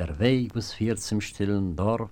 Der Weg, bis vier zum stillen Dorf,